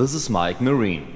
this is Mike Marine.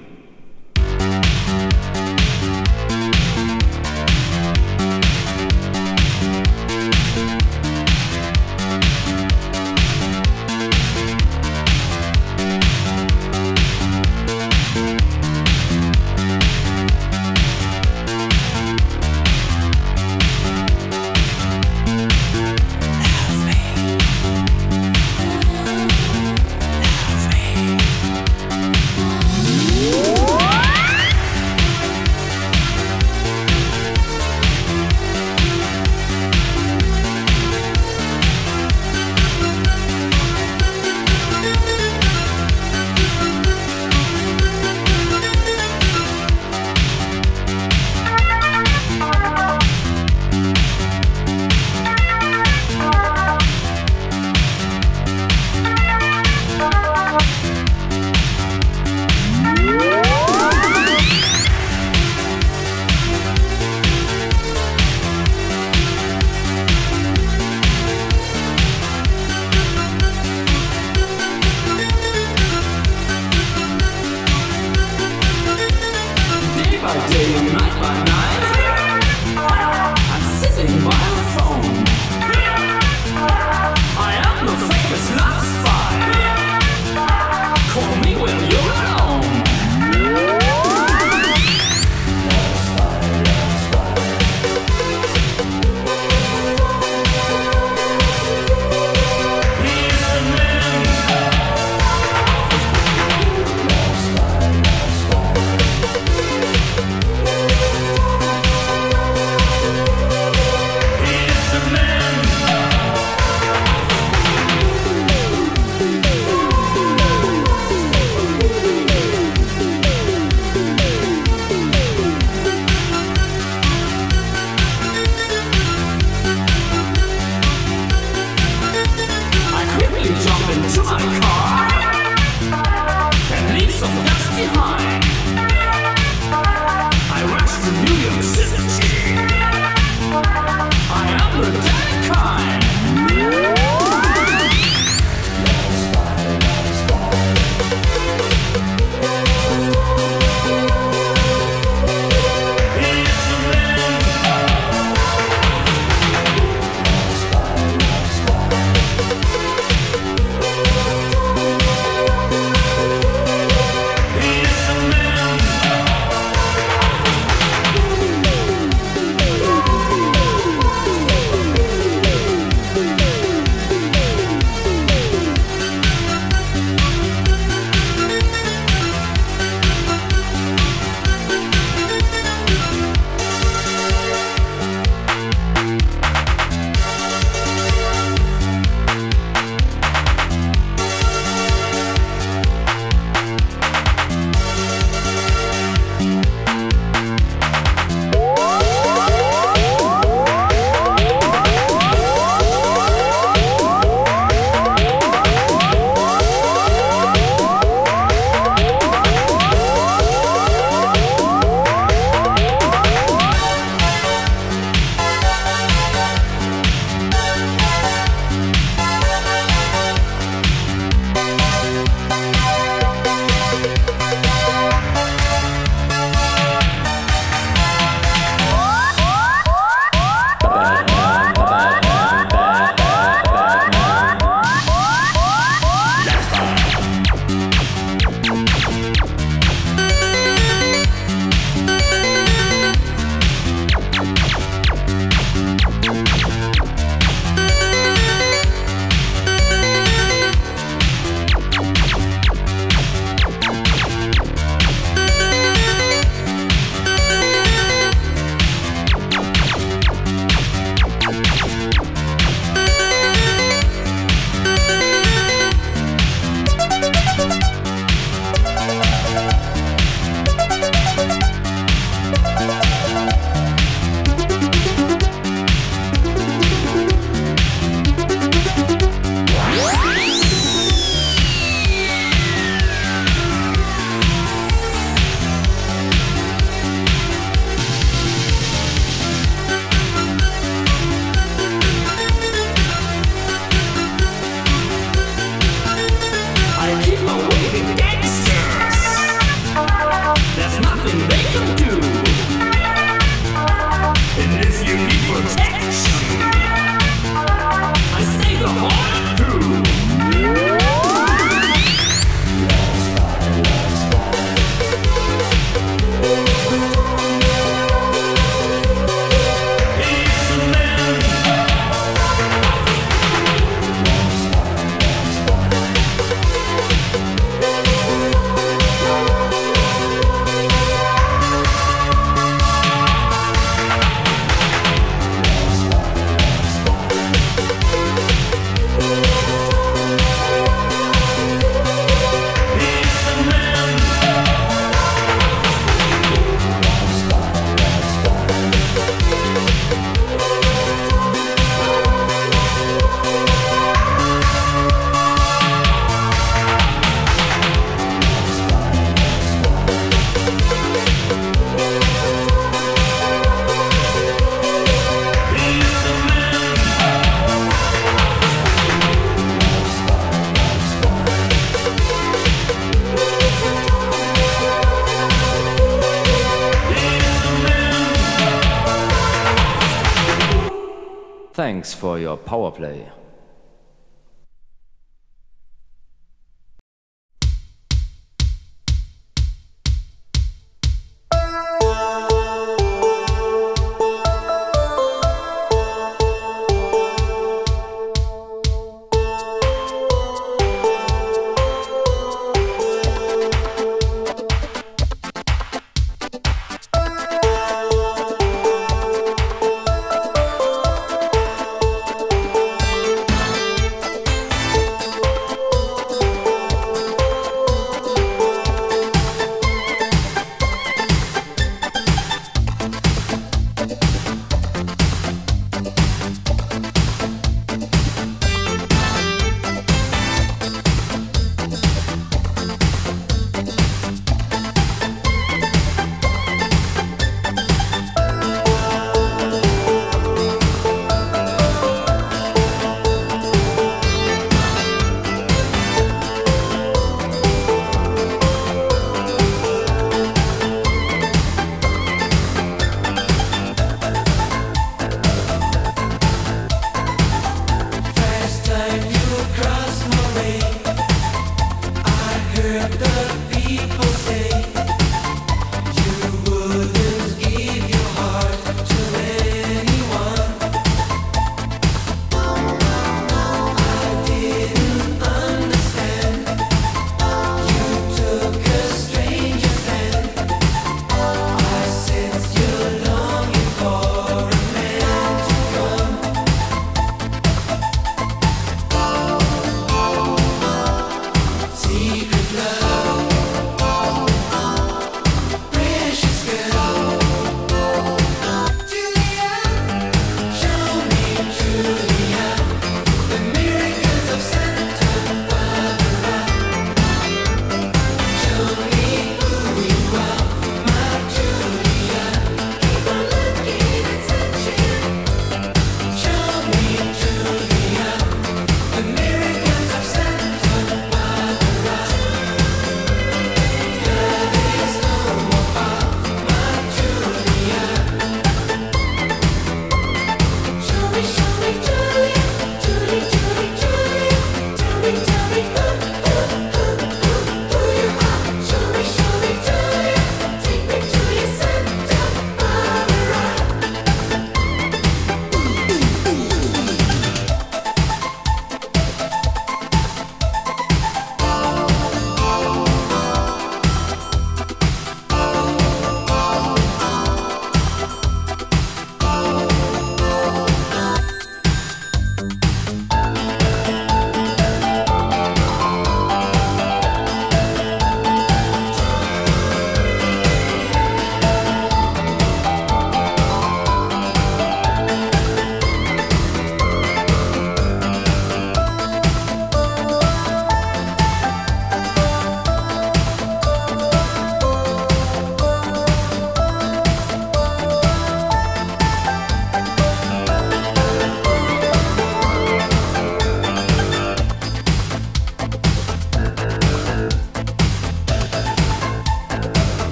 Power play.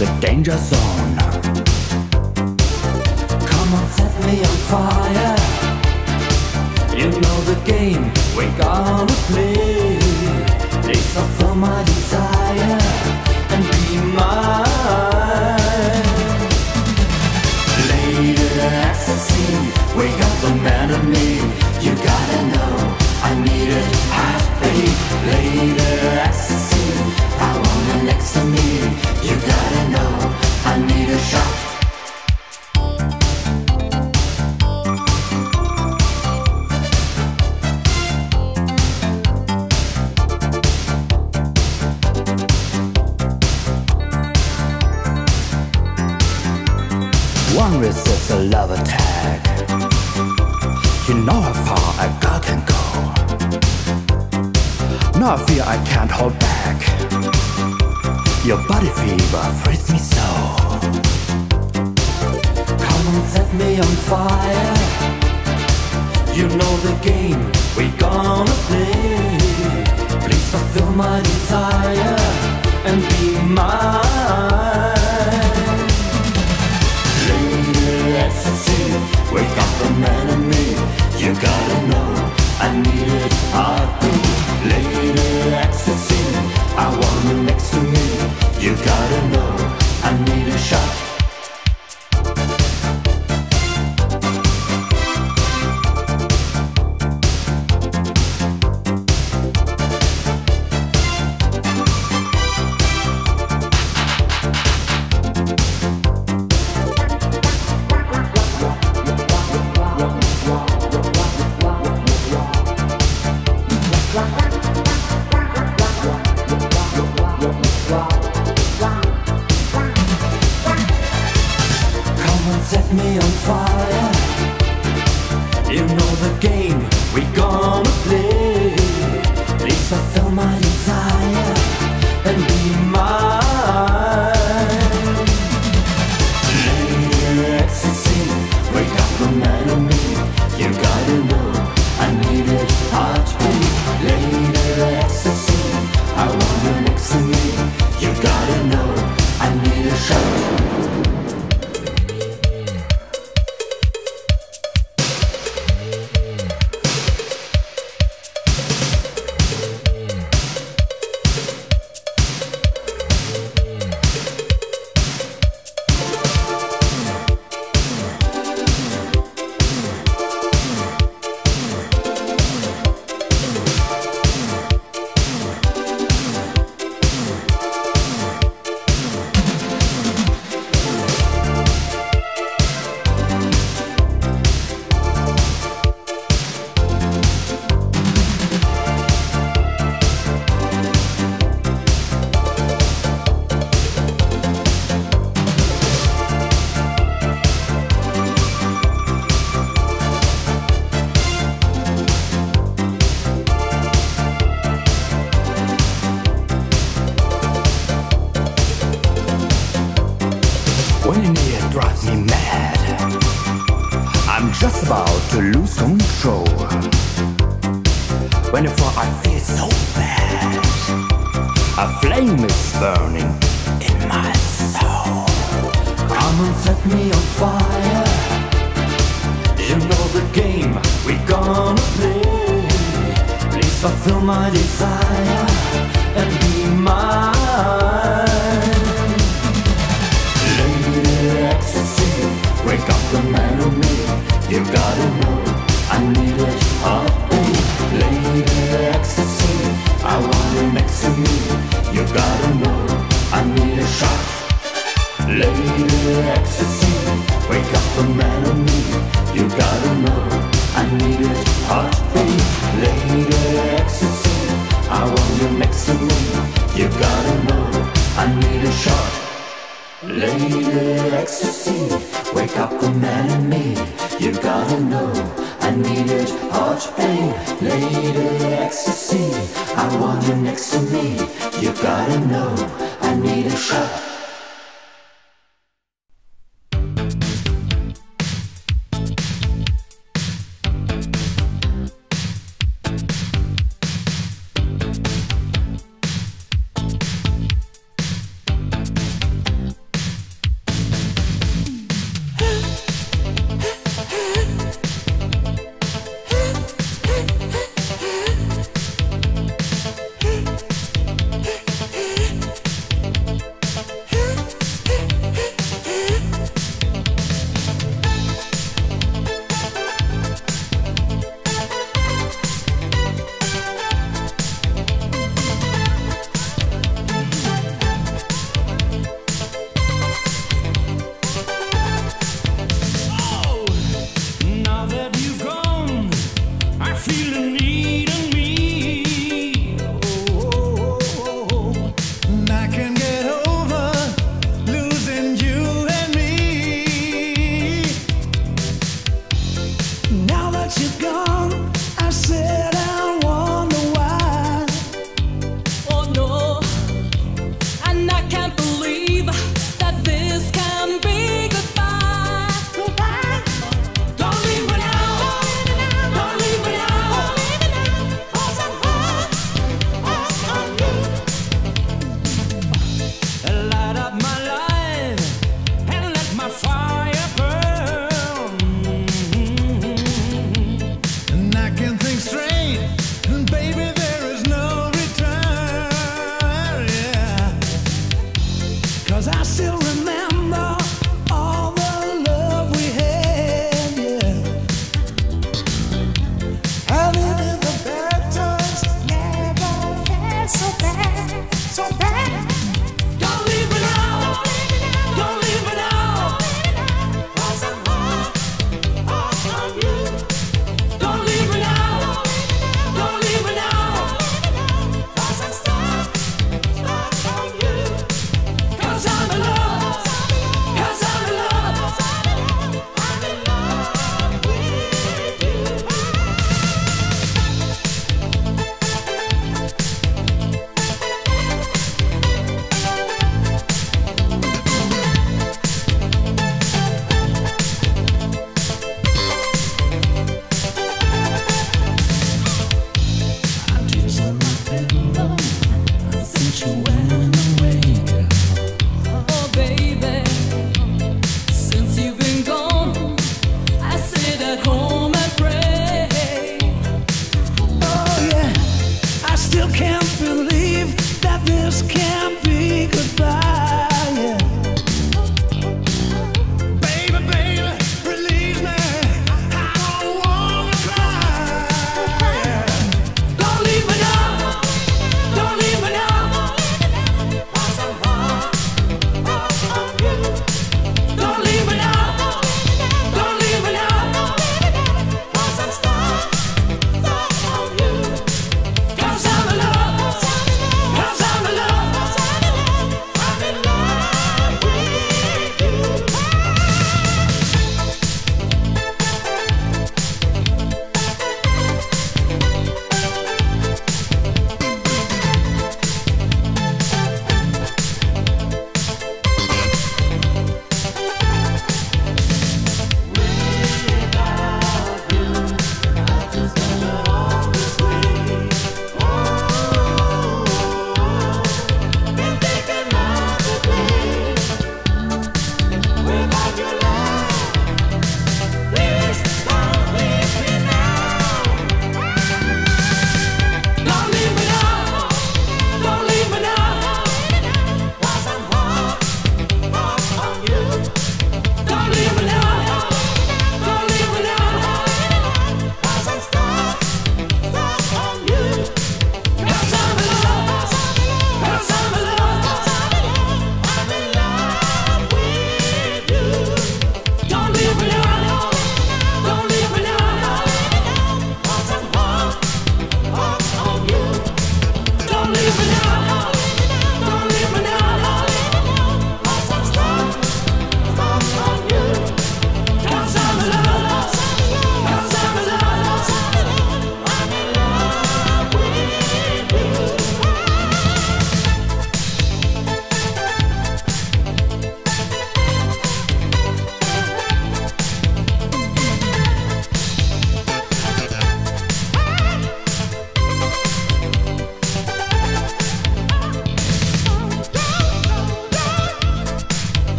the danger zone. Your body fever frees me so. Come and set me on fire. You know the game we gonna play. Please fulfill my desire and be mine. Lady ecstasy, wake up an enemy. You gotta know. I need it, heartbeat, later accessing. I want you next to me. You gotta know I need a shot.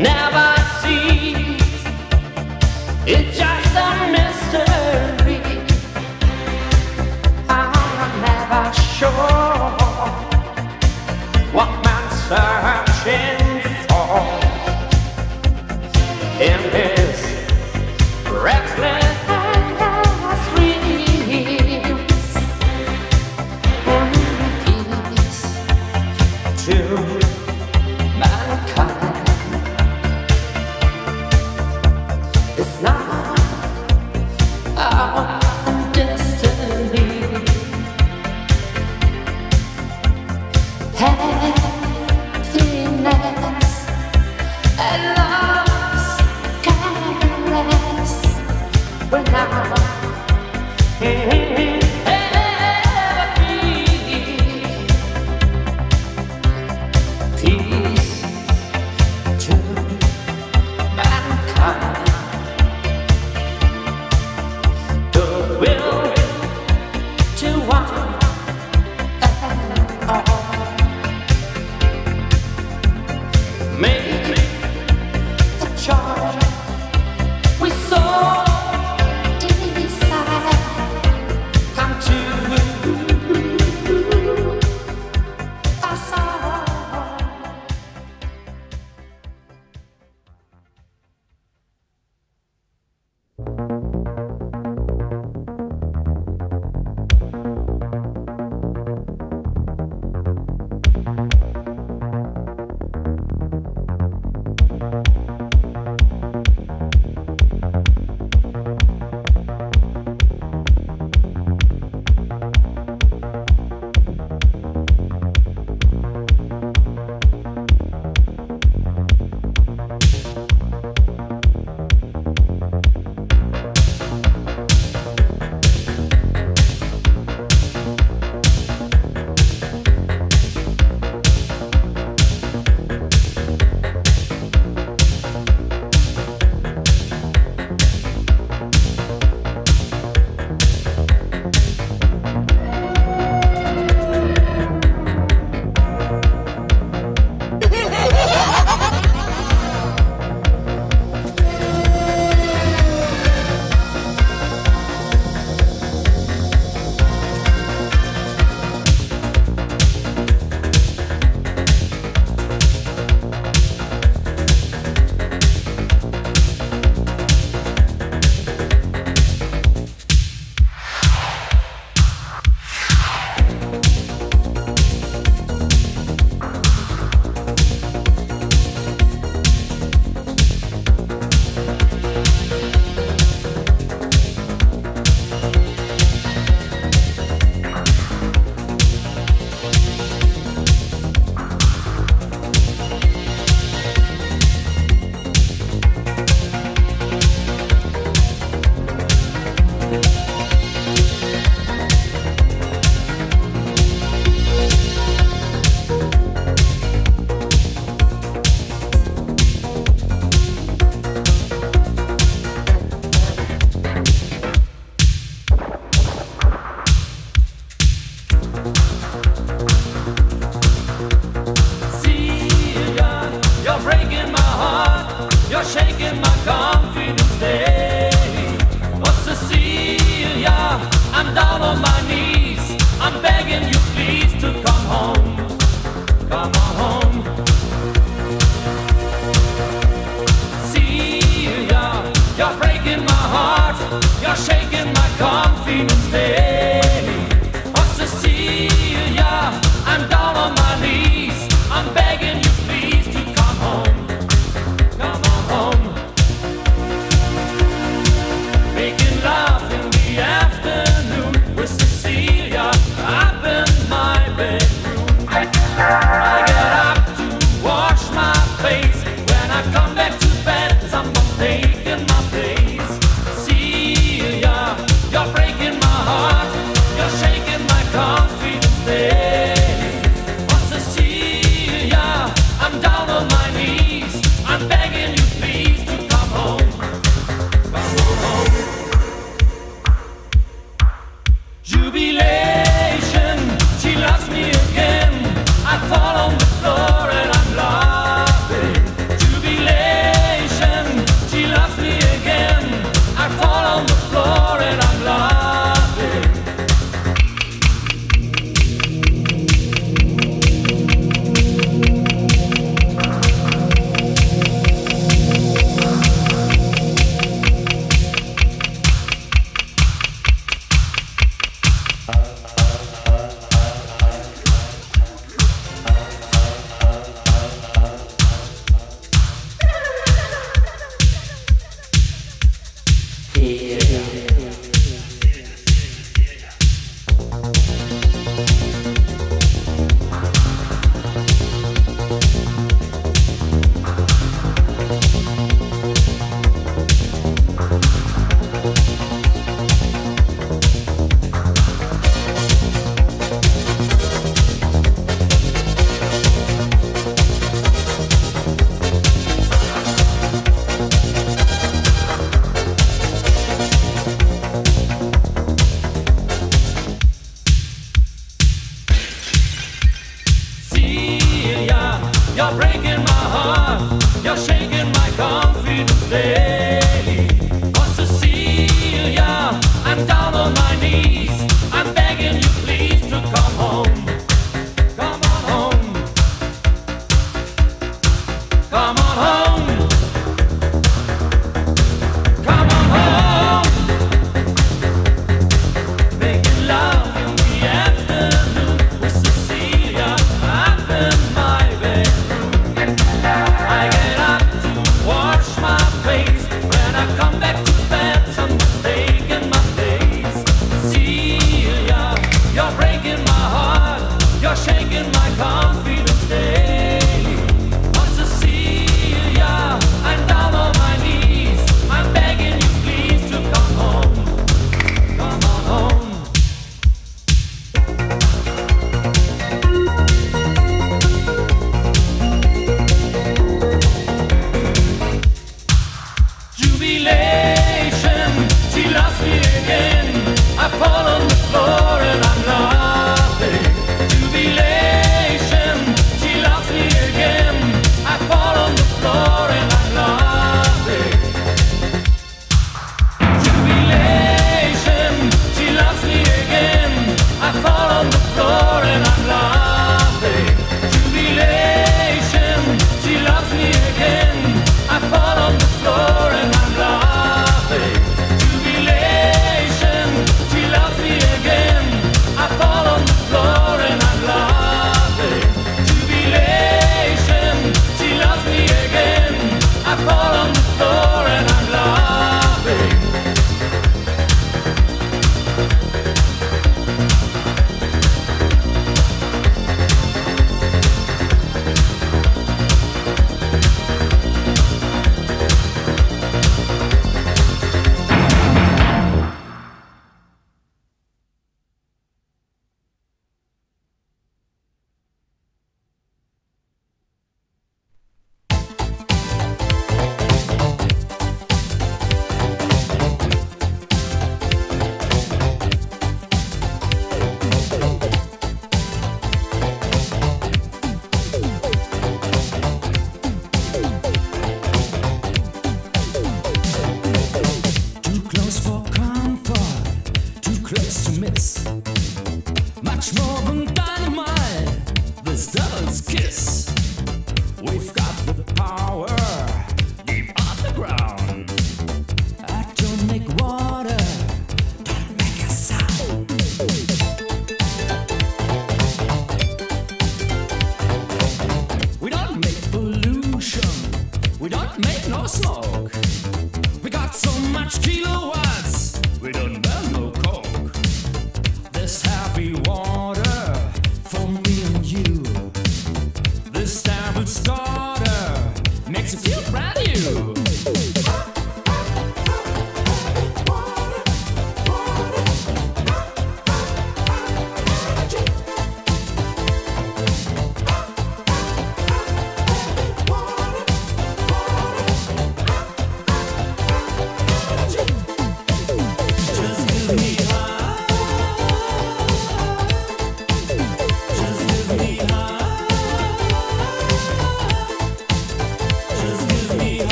never cease. It's just a mystery. I'm never sure what man's searching for.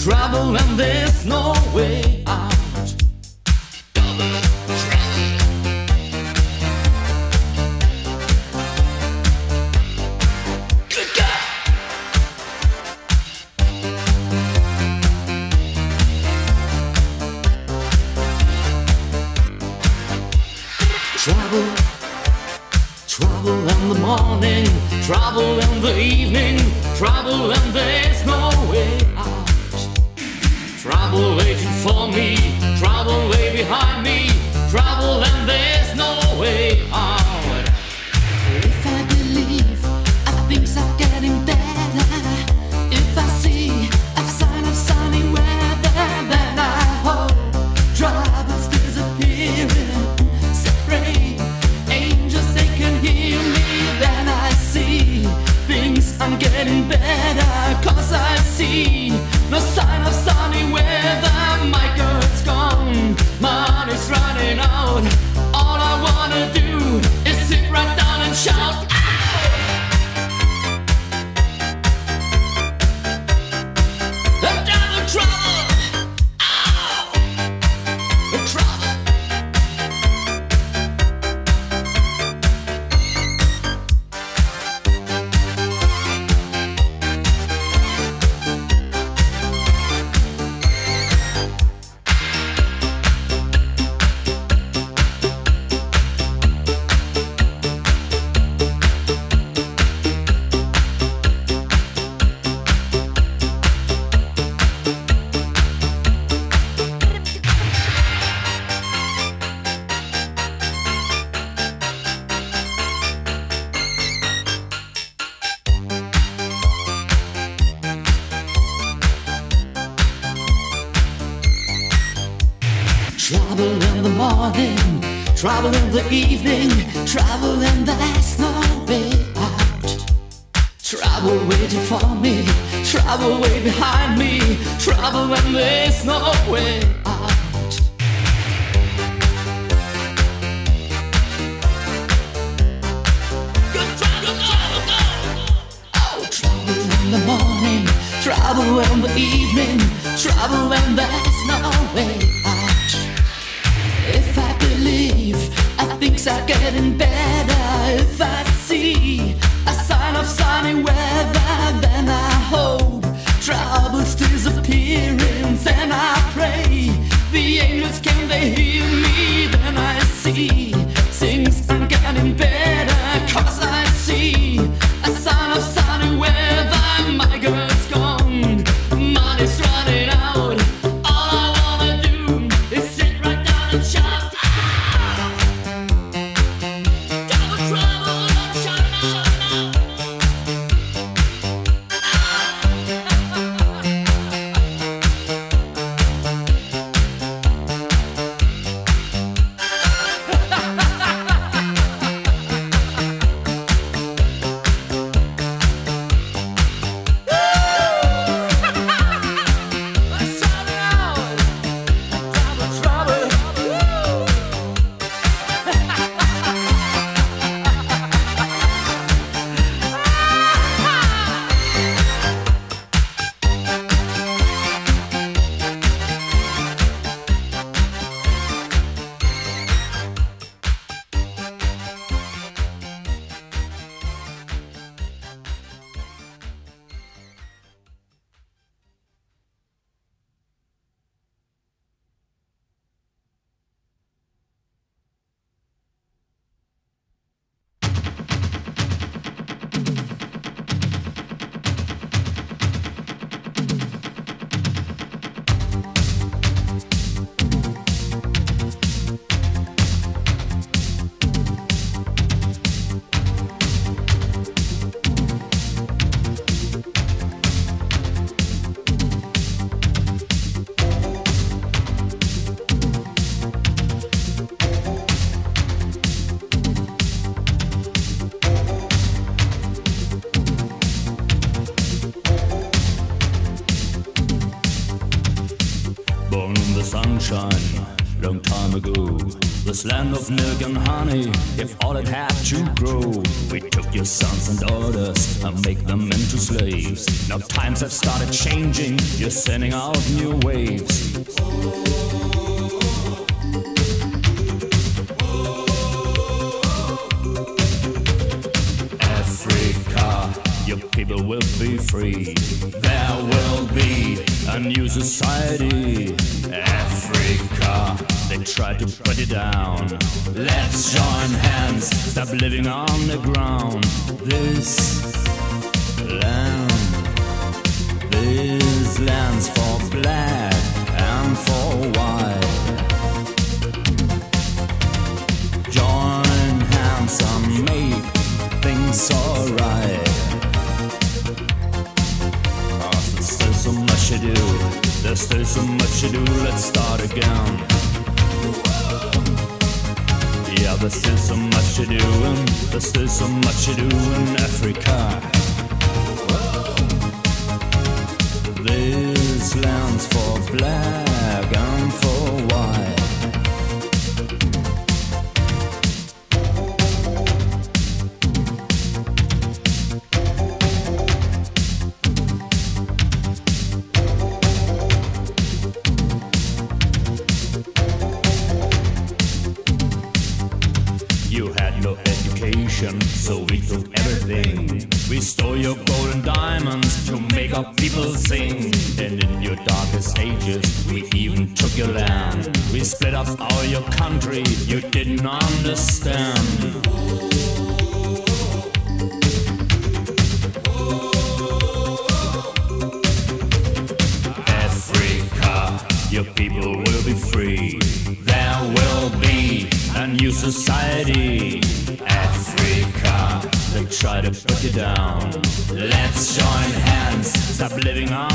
trouble waiting for me. Trouble way behind me. Trouble and there's no way out. Free. There will be a new society. Africa, they try to put it down. Let's join hands, stop living on the ground. This land, this land's for black and for white. Join hands and make things alright. To do. There's still so much to do. Let's start again. Yeah, there's still so much to do, and there's still so much to do in Africa. This land's for black and for white. Our people sing. And in your darkest ages, we even took your land. We split up all your country, you didn't understand. Africa, your people will be free. There will be a new society. Africa, they try to put you down. Let's join living on